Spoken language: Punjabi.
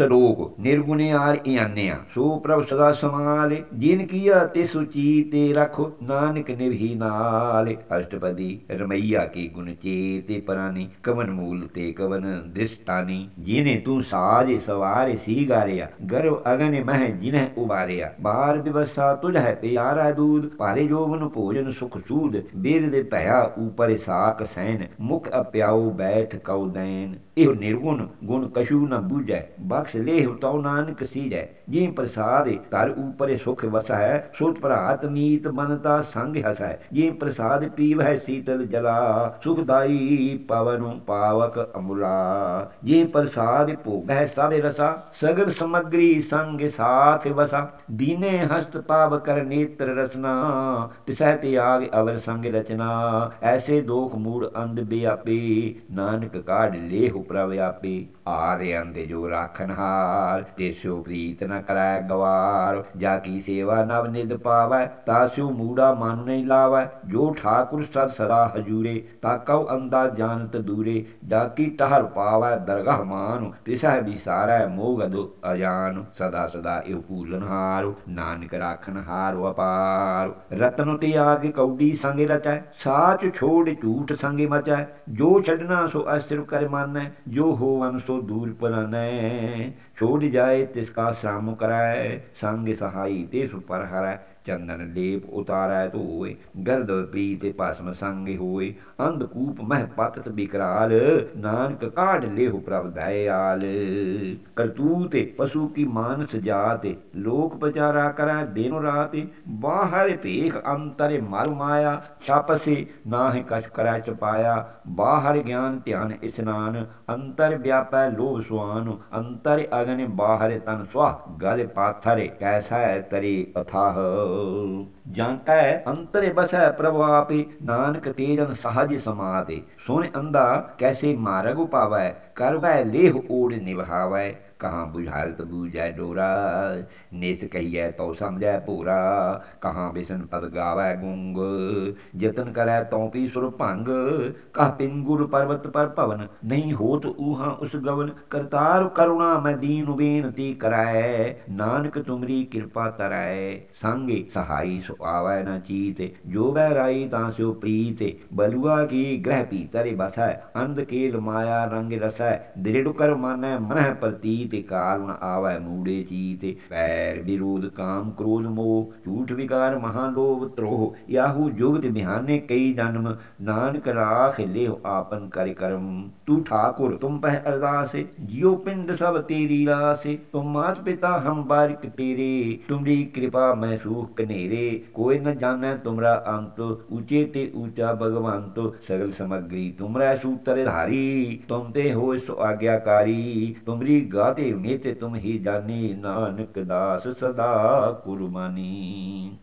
ਸਰੋਗ ਨਿਰਗੁਣੇ ਆਰ ਇਆਨਿਆ। ਸੋ ਪ੍ਰਭ ਸਦਾ ਸਮਾਲੇ ਜਿਨ ਕੀਆ ਤੇ ਸੁਚੀ ਤੇ ਰਖੋ, ਨਾਨਕ ਨਿਭੀ ਨਾਲੇ। ਅਸ਼ਟਪਦੀ ਰਮਈਆ ਕੀ ਗੁਣ ਚੇਤੇ ਪਰਾਨੀ, ਕਵਨ ਮੂਲ ਤੇ ਕਵਨ ਦਿਸਟਾਨੀ। ਜਿਨੇ ਤੂੰ ਸਾਜ ਸਵਾਰੇ ਸੀ ਗਾਰਿਆ, ਗਰਵ ਅਗਨ ਮਹਿ ਜਿਨਹਿ ਉਬਾਰਿਆ। ਬਾਹਰ ਵਿਵਸਾ ਤੁਝ ਹੈ ਪਿਆਰਾ ਦੂਦ, ਭਾਰੇ ਜੋਵਨ ਭੋਜਨ ਸੁਖ ਸੂਦ। ਬੇਰ ਦੇ ਭਇਆ ਉਪਰ ਸਾਕ ਸੈਨ, ਮੁਖ ਅਪਿਆਉ ਬੈਠ ਕਉ ਦੈਨ। ਇਹ ਨਿਰਗੁਣ ਗੁਣ ਕਸ਼ੂ ਨ ਬੂਝੈ ਬਖਸ਼ ਲੇਹ ਤਉ ਨਾਨਕ ਸੀਜੈ। ਜੀ ਪ੍ਰਸਾਦ ਧਰ ਉਪਰੇ ਸੁਖ ਵਸੈ ਸੋ ਭਰਾਤ ਮੀਤ ਬਨਤਾ ਸੰਗ ਹਸੈ। ਜੀ ਪ੍ਰਸਾਦ ਪੀਵੈ ਸੀਤਲ ਜਲਾ, ਸੁਖਦਾਈ ਪਵਨੁ ਪਾਵਕ ਅਮੁਲਾ। ਜੀ ਪ੍ਰਸਾਦ ਭੋਗੈ ਸਭ ਰਸਾ, ਸਗਲ ਸਮਗਰੀ ਸੰਗ ਸਾਥ ਵਸਾ। ਦੀਨੇ ਹਸਤ ਪਾਵ ਕਰ ਨੇਤਰ ਰਸਨਾ, ਤਿਸਹਿ ਤਿਆਗ ਅਵਰ ਸੰਗ ਰਚਨਾ। ਐਸੇ ਦੋਖ ਮੂੜ ਅੰਧ ਬਿਆਪੇ, ਨਾਨਕ ਕਾਢ ਲੇਹੁ ਪ੍ਰਭ ਆਪੇ। ਆਰੇ ਅੰਦੇ ਜੋ ਰਾਖਨ ਹਾਰ ਤੇਸੋ ਪ੍ਰੀਤ ਨ ਕਰੈ ਗਵਾਰ। ਜਾ ਕੀ ਸੇਵਾ ਨਵ ਨਿਦ ਪਾਵੈ ਤਾਸਿਓ ਮੂੜਾ ਮਨ ਨਹੀਂ ਲਾਵੈ। ਜੋ ਠਾਕੁਰ ਸਦ ਸਦਾ ਹਜੂਰੇ, ਤਾ ਕਉ ਅੰਦਾ ਜਾਣਤ ਦੂਰੇ। ਜਾ ਕੀ ਟਹਰ ਪਾਵੈ ਦਰਗਾਹ ਮਾਨ ਤਿਸਹਿ ਵਿਸਾਰੈ ਮੋਗ ਅਦੁ ਅਜਾਨ। ਸਦਾ ਸਦਾ ਇਹ ਪੂਲਨ ਹਾਰ, ਨਾਨਕ ਰਾਖਨ ਹਾਰ ਅਪਾਰ ਰਤਨ ਤੇ ਆਗੇ ਕੌਡੀ ਸੰਗ ਰਚੈ, ਸਾਚ ਛੋੜ ਝੂਠ ਸੰਗੇ ਮਚੈ। ਜੋ ਛੱਡਣਾ ਸੋ ਅਸਥਿਰ ਕਰ ਮਾਨੈ, ਜੋ ਹੋਵਨ ਸੋ ਦੂਰ ਪਰਾਨੈ ਛੋੜ ਜਾਏ ਤਿਸ ਕਾ ਸ਼ਰਮ ਕਰੈ ਸੰਗ ਸਹਾਈ ਤੇ ਸੁਪਰ ਹਰੈ ਚੰਦਨ ਲੇਪ ਉਤਾਰੈ ਧੋਏ ਗਰਦ ਪ੍ਰੀਤ ਭਸਮ ਸੰਗ ਹੋਏ ਅੰਧਕੂਪ ਮਹਿ ਪਤਤ ਬਿਕਰਾਲ ਨਾਨਕ ਕਾਢ ਲੇਹੁ ਪ੍ਰਭ ਦਇਆਲ ਕਰਤੂਤ ਪਸ਼ੂ ਕੀ ਮਾਨਸ ਜਾਤ ਲੋਕ ਪਚਾਰਾ ਕਰੈ ਦਿਨ ਰਾਤ ਬਾਹਰ ਭੇਖ ਅੰਤਰ ਮਰ ਮਾਇਆ ਛਾਪਸੇ ਨਾਹਿ ਕਛ ਕਰੈ ਚਪਾਇਆ ਬਾਹਰ ਗਿਆਨ ਧਿਆਨ ਇਸਨਾਨ ਅੰਤਰ ਵਿਆਪੈ ਲੋਭ ਸੁਆਨ ਅੰਤਰ ਅਗਨ ਬਾਹਰ ਤਨ ਸਵਾ ਗਲ ਪਾਥਰ ਕੈਸਾ ਤਰੀ ਅਥਾਹ ਜਾਂ ਕੈ ਅੰਤਰੇ ਬਸੈ ਪ੍ਰਭ ਆਪੇ, ਨਾਨਕ ਤੇਜਨ ਸਹਜ ਸਮਾਤੇ ਸੁਨ ਅੰਦਾ ਕੈਸੇ ਮਾਰਗ ਪਾਵੈ ਕਰਵੈ ਲੇਹ ਓੜ ਨਿਭਾਵੈ। ਕਹਾਂ ਬੁਝਾਰਤ ਬੂਝੈ ਡੋਰਾ, ਨਿਸ ਕਹੀਐ ਤਉ ਸਮਝੈ ਪੂਰਾ ਕਹਾਂ ਬਿਸਨ ਪਦ ਗਾਵੈ ਗੁੰਗ ਜਤਨ ਕਰੈ ਤਉ ਪੀ ਸੁਰ ਭੰਗ। ਕਹ ਪਿੰਗੁਰ ਪਰਬਤ ਪਰ ਭਵਨ, ਨਹੀਂ ਹੋਤ ਊਹਾਂ ਉਸ ਗਵਨ। ਕਰਤਾਰ ਕਰੁਣਾ ਮੈਂ ਦੀਨ ਬੇਨਤੀ ਕਰੈ, ਨਾਨਕ ਤੁਮਰੀ ਕਿਰਪਾ ਤਰੈ। ਸੰਗੇ ਸਹਾਈ ਸੋ ਆਵੈ ਨਾ ਚੀਤ, ਜੋ ਬੈ ਰਾਈ ਤਾਂ ਸਿਓ ਪ੍ਰੀਤ। ਬਲੁਆ ਕੀ ਗ੍ਰਹਿ ਪੀਤਰ ਬਸੈ ਅੰਧ ਕੇਲ ਮਾਇਆ ਰੰਗ ਰਸੈ। ਦ੍ਰਿੜ ਕਰ ਮਾਨੈ ਮਨਹਿ ਪ੍ਰਤੀਤ, ਕਾਲ ਆਵੈ ਮੂੜੇ ਚੀਤ। ਪੈਰ ਵਿਰੋਧ ਕਾਮ ਕ੍ਰੋਧ ਮੋਹ, ਝੂਠ ਵਿਕਾਰ ਮਹਾ ਲੋਭ ਤਰੋਹ ਯਾਹੂ ਜੁਗਤ ਬਿਹਾਨੇ ਕਈ ਜਨਮ, ਨਾਨਕ ਰਾਖ ਲਿਹੁ ਆਪਨ ਕਰਿ ਕਰਮ। ਤੂ ਠਾਕੁਰ, ਤੁਮ ਪਹਿ ਅਰਦਾਸ, ਜਿਉ ਪਿੰਡ ਸਭ ਤੇਰੀ ਰਾਸ। ਤੁਮ ਮਾਤ ਪਿਤਾ ਹਮ ਬਾਰਿਕ ਤੇਰੇ, ਤੁਮਰੀ ਕਿਰਪਾ ਮੈਂ ਸੂਖ ਕਨੇਰੇ ਕੋਈ ਨ ਜਾਣੈ ਤੁਮਰਾ ਅੰਤ, ਉਚੇ ਤੇ ਊਚਾ ਭਗਵੰਤ, ਸਗਲ ਸਮਗਰੀ ਤੁਮਰਾ ਸੂਤਰ ਧਾਰੀ, ਤੁਮ ਤੇ ਹੋਇ ਸੋ ਆਗਿਆਕਾਰੀ, ਤੁਮਰੀ ਗਾਤੇ ਨਿਤ ਤੁਮ ਹੀ ਜਾਨੀ ਨਾਨਕ ਦਾਸ ਸਦਾ ਕੁਰਬਾਨੀ।